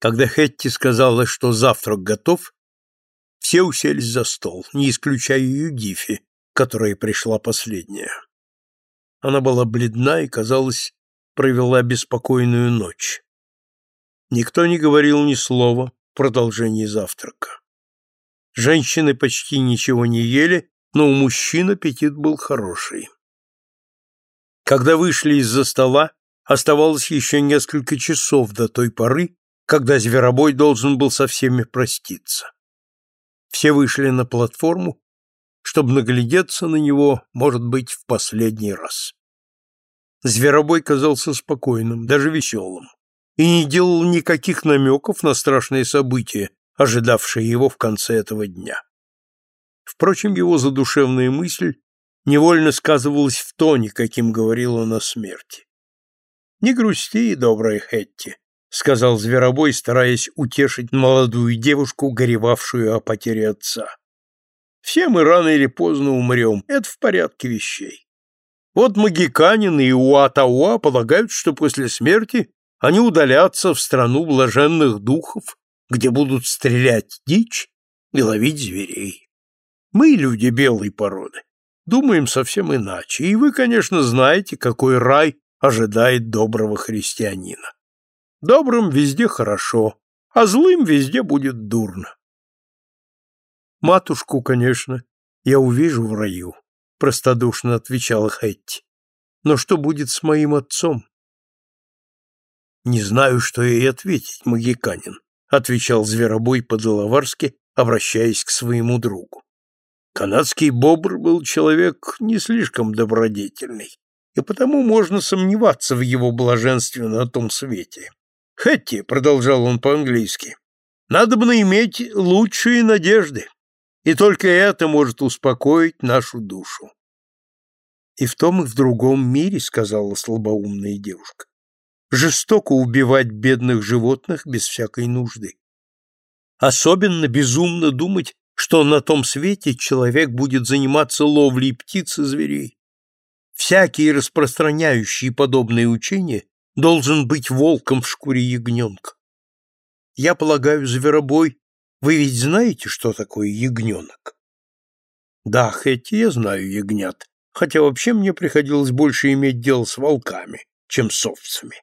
Когда Хетти сказала, что завтрак готов, все уселись за стол, не исключая Юдифи, которая пришла последняя. Она была бледна и, казалось, провела беспокойную ночь. Никто не говорил ни слова в продолжении завтрака. Женщины почти ничего не ели, но у мужчин аппетит был хороший. Когда вышли из-за стола, оставалось еще несколько часов до той поры, когда зверобой должен был со всеми проститься. Все вышли на платформу, чтобы наглядеться на него, может быть, в последний раз. Зверобой казался спокойным, даже веселым, и не делал никаких намеков на страшные события, ожидавшие его в конце этого дня. Впрочем, его задушевная мысль невольно сказывалась в тоне, каким говорил он о смерти. «Не грусти, добрая Хетти», — сказал Зверобой, стараясь утешить молодую девушку, горевавшую о потере отца. «Все мы рано или поздно умрем, это в порядке вещей. Вот магиканин и Уатауа полагают, что после смерти они удалятся в страну блаженных духов, где будут стрелять дичь и ловить зверей. Мы, люди белой породы, думаем совсем иначе, и вы, конечно, знаете, какой рай ожидает доброго христианина. Добрым везде хорошо, а злым везде будет дурно. Матушку, конечно, я увижу в раю, простодушно отвечала Хэтти. Но что будет с моим отцом? Не знаю, что ей ответить, магиканин, отвечал Зверобой по-деловарски, обращаясь к своему другу. Канадский бобр был человек не слишком добродетельный, и потому можно сомневаться в его блаженстве на том свете. «Хэтти», — продолжал он по-английски, — «надо бы иметь лучшие надежды, и только это может успокоить нашу душу». «И в том и в другом мире», — сказала слабоумная девушка, — «жестоко убивать бедных животных без всякой нужды. Особенно безумно думать, что на том свете человек будет заниматься ловлей птиц и зверей. Всякий, распространяющий подобные учения, должен быть волком в шкуре ягненка. Я полагаю, зверобой, вы ведь знаете, что такое ягненок? Да, хоть я знаю ягнят, хотя вообще мне приходилось больше иметь дело с волками, чем с овцами.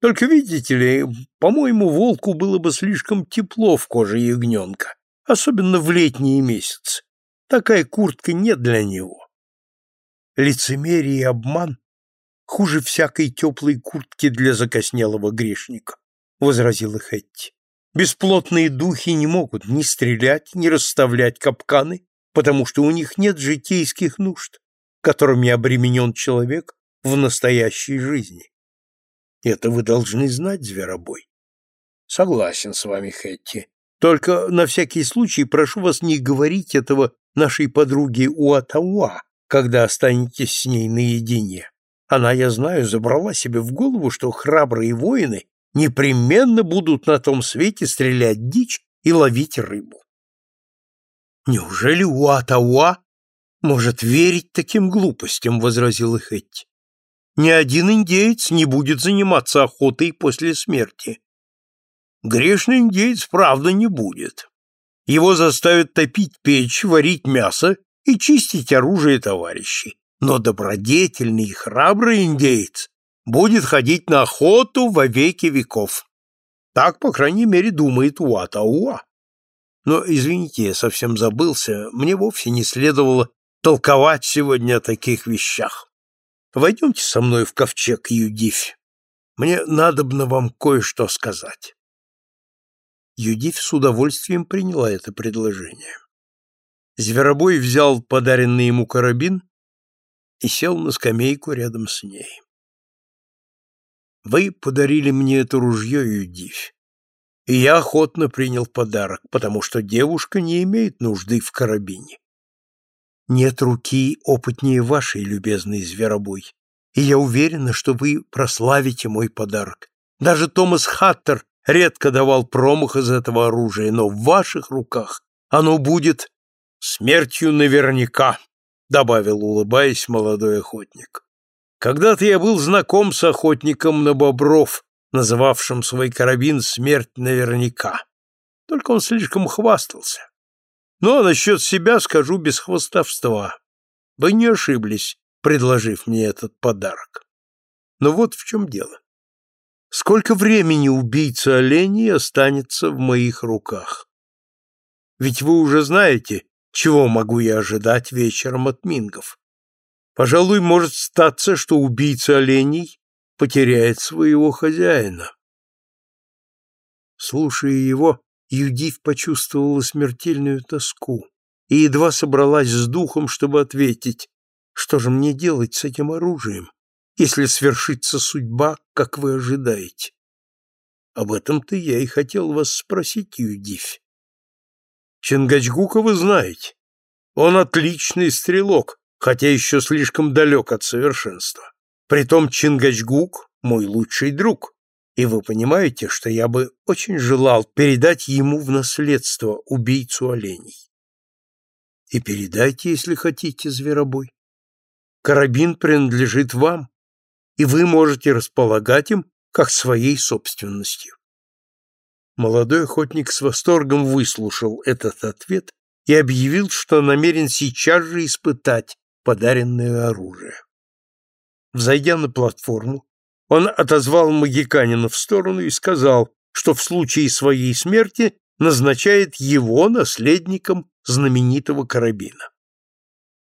Только видите ли, по-моему, волку было бы слишком тепло в коже ягненка, особенно в летние месяцы. Такая куртка не для него. Лицемерие и обман хуже всякой теплой куртки для закоснелого грешника, — возразила Хэтти. Бесплотные духи не могут ни стрелять, ни расставлять капканы, потому что у них нет житейских нужд, которыми обременен человек в настоящей жизни. Это вы должны знать, зверобой. Согласен с вами, Хэтти. Только на всякий случай прошу вас не говорить этого нашей подруге Уатауа, когда останетесь с ней наедине. Она, я знаю, забрала себе в голову, что храбрые воины непременно будут на том свете стрелять дичь и ловить рыбу. Неужели Уатауа может верить таким глупостям, возразила Хэтти. Ни один индеец не будет заниматься охотой после смерти. Грешный индеец, правда, не будет. Его заставят топить печь, варить мясо и чистить оружие товарищей. Но добродетельный и храбрый индеец будет ходить на охоту во веки веков. Так, по крайней мере, думает Уатауа. Но, извините, я совсем забылся, мне вовсе не следовало толковать сегодня о таких вещах. Войдемте со мной в ковчег, Юдифь. Мне надобно вам кое-что сказать. Юдив с удовольствием приняла это предложение. Зверобой взял подаренный ему карабин и сел на скамейку рядом с ней. «Вы подарили мне это ружье, Юдив, и я охотно принял подарок, потому что девушка не имеет нужды в карабине. Нет руки опытнее вашей, любезный Зверобой, и я уверена, что вы прославите мой подарок. Даже Томас Хаттер редко давал промах из этого оружия, но в ваших руках оно будет смертью наверняка, добавил, улыбаясь, молодой охотник. Когда-то я был знаком с охотником на бобров, называвшим свой карабин «Смерть наверняка». Только он слишком хвастался. А насчет себя скажу без хвастовства. Вы не ошиблись, предложив мне этот подарок. Но вот в чем дело. Сколько времени убийца оленей останется в моих руках? Ведь вы уже знаете, чего могу я ожидать вечером от мингов. Пожалуй, может статься, что убийца оленей потеряет своего хозяина. Слушая его, Юдив почувствовала смертельную тоску и едва собралась с духом, чтобы ответить, что же мне делать с этим оружием, если свершится судьба, как вы ожидаете. Об этом-то я и хотел вас спросить, Юдив. Чингачгука вы знаете. Он отличный стрелок, хотя еще слишком далек от совершенства. Притом Чингачгук — мой лучший друг, и вы понимаете, что я бы очень желал передать ему в наследство убийцу оленей. И передайте, если хотите, зверобой. Карабин принадлежит вам, и вы можете располагать им как своей собственностью. Молодой охотник с восторгом выслушал этот ответ и объявил, что намерен сейчас же испытать подаренное оружие. Взойдя на платформу, он отозвал Магиканина в сторону и сказал, что в случае своей смерти назначает его наследником знаменитого карабина.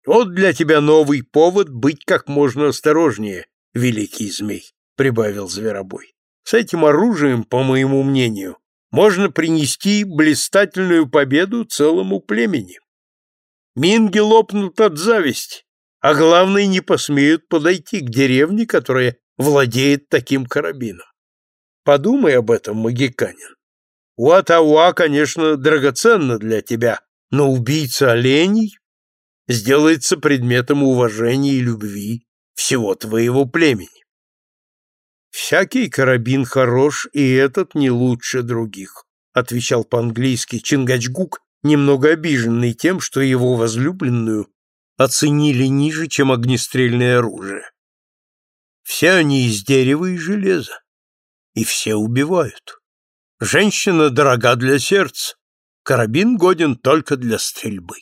«Вот для тебя новый повод быть как можно осторожнее, великий змей», — прибавил Зверобой. «С этим оружием, по моему мнению, можно принести блистательную победу целому племени. Минги лопнут от зависти, а главное, не посмеют подойти к деревне, которая владеет таким карабином. Подумай об этом, магиканин. Уатауа, конечно, драгоценно для тебя, но убийца оленей сделается предметом уважения и любви всего твоего племени. Всякий карабин хорош, и этот не лучше других, отвечал по-английски Чингачгук, немного обиженный тем, что его возлюбленную оценили ниже, чем огнестрельное оружие. Все они из дерева и железа, и все убивают. Женщина дорога для сердца, карабин годен только для стрельбы.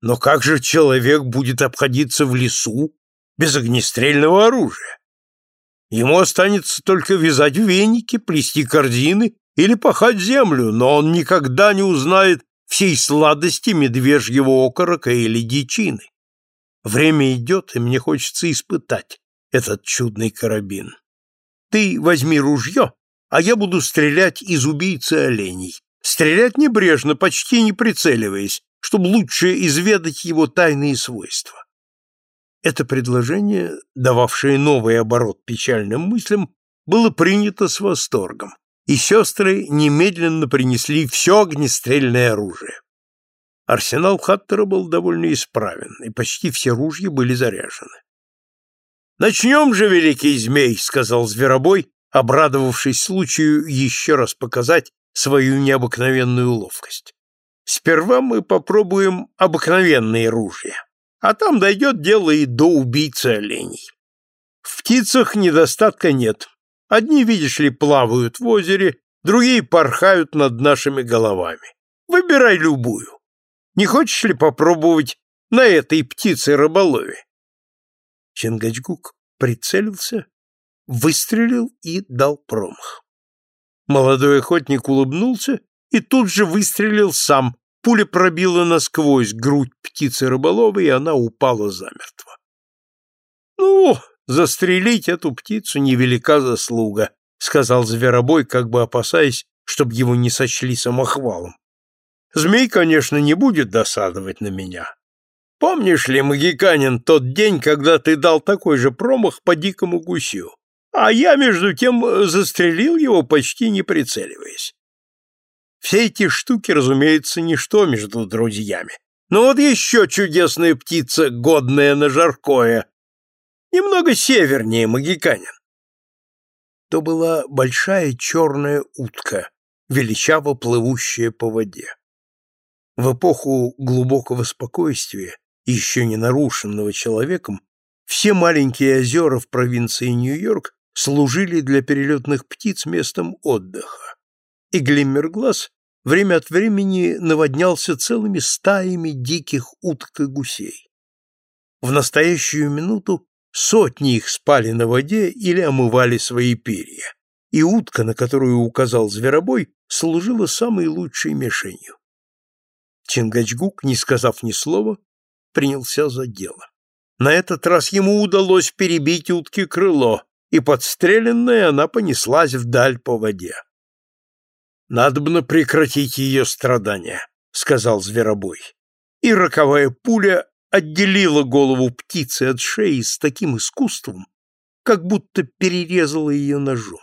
Но как же человек будет обходиться в лесу без огнестрельного оружия? Ему останется только вязать веники, плести корзины или пахать землю, но он никогда не узнает всей сладости медвежьего окорока или дичины. Время идет, и мне хочется испытать этот чудный карабин. Ты возьми ружье, а я буду стрелять из убийцы оленей. Стрелять небрежно, почти не прицеливаясь, чтобы лучше изведать его тайные свойства. Это предложение, дававшее новый оборот печальным мыслям, было принято с восторгом, и сестры немедленно принесли все огнестрельное оружие. Арсенал Хаттера был довольно исправен, и почти все ружья были заряжены. «Начнем же, великий змей!» — сказал Зверобой, обрадовавшись случаю еще раз показать свою необыкновенную ловкость. «Сперва мы попробуем обыкновенные ружья, а там дойдет дело и до убийцы оленей. В птицах недостатка нет. Одни, видишь ли, плавают в озере, другие порхают над нашими головами. Выбирай любую. Не хочешь ли попробовать на этой птице рыболове? Чингачгук прицелился, выстрелил и дал промах. Молодой охотник улыбнулся и тут же выстрелил сам. Пуля пробила насквозь грудь птицы рыболовой, и она упала замертво. «Ну, застрелить эту птицу невелика заслуга», — сказал Зверобой, как бы опасаясь, чтобы его не сочли самохвалом. «Змей, конечно, не будет досадовать на меня, Помнишь ли, Магиканин, тот день, когда ты дал такой же промах по дикому гусю? А я, между тем, застрелил его, почти не прицеливаясь. Все эти штуки, разумеется, ничто между друзьями. Но вот еще чудесная птица, годная на жаркое. Немного севернее Магиканин. То была большая черная утка, величаво плывущая по воде. В эпоху глубокого спокойствия еще не нарушенного человеком, все маленькие озера в провинции Нью-Йорк служили для перелетных птиц местом отдыха, и Глиммерглаз время от времени наводнялся целыми стаями диких уток и гусей. В настоящую минуту сотни их спали на воде или омывали свои перья, и утка, на которую указал зверобой, служила самой лучшей мишенью. Чингачгук, не сказав ни слова, принялся за дело. На этот раз ему удалось перебить утке крыло, и подстреленная она понеслась вдаль по воде. «Надобно прекратить ее страдания», — сказал зверобой. И роковая пуля отделила голову птицы от шеи с таким искусством, как будто перерезала ее ножом.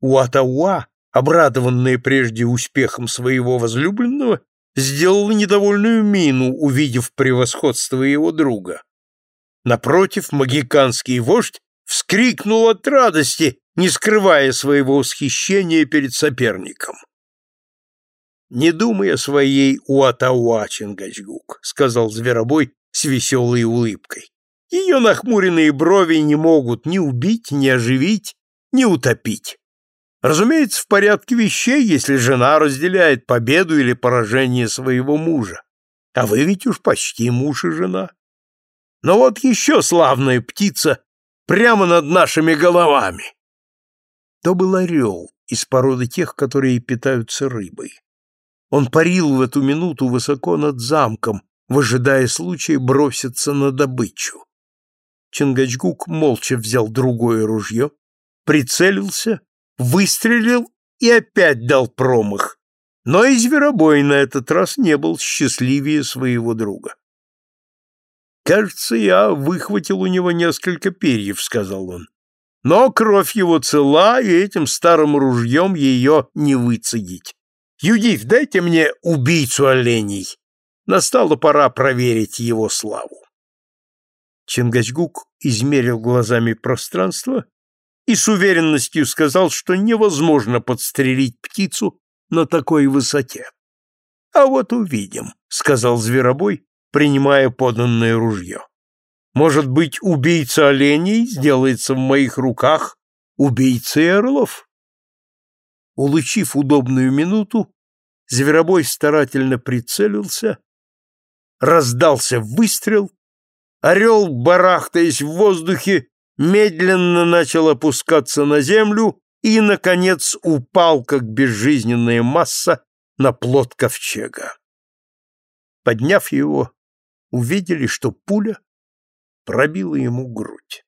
Уатауа, обрадованная прежде успехом своего возлюбленного, сделала недовольную мину, увидев превосходство его друга. Напротив, магиканский вождь вскрикнул от радости, не скрывая своего восхищения перед соперником. «Не думай о своей Уатауа, Чингачгук», — сказал Зверобой с веселой улыбкой. «Ее нахмуренные брови не могут ни убить, ни оживить, ни утопить. Разумеется, в порядке вещей, если жена разделяет победу или поражение своего мужа. А вы ведь уж почти муж и жена. Но вот еще славная птица прямо над нашими головами. То был орел из породы тех, которые питаются рыбой. Он парил в эту минуту высоко над замком, выжидая случая броситься на добычу. Чингачгук молча взял другое ружье, прицелился выстрелил и опять дал промах. Но и зверобой на этот раз не был счастливее своего друга. «Кажется, я выхватил у него несколько перьев», — сказал он. «Но кровь его цела, и этим старым ружьем ее не выцедить. Юдив, дайте мне убийцу оленей. Настала пора проверить его славу». Чингачгук измерил глазами пространство и с уверенностью сказал, что невозможно подстрелить птицу на такой высоте. «А вот увидим», — сказал Зверобой, принимая поданное ружье. «Может быть, убийца оленей сделается в моих руках убийцей орлов?» Улучив удобную минуту, Зверобой старательно прицелился, раздался выстрел, орел, барахтаясь в воздухе, медленно начал опускаться на землю и, наконец, упал, как безжизненная масса, на плот ковчега. Подняв его, увидели, что пуля пробила ему грудь.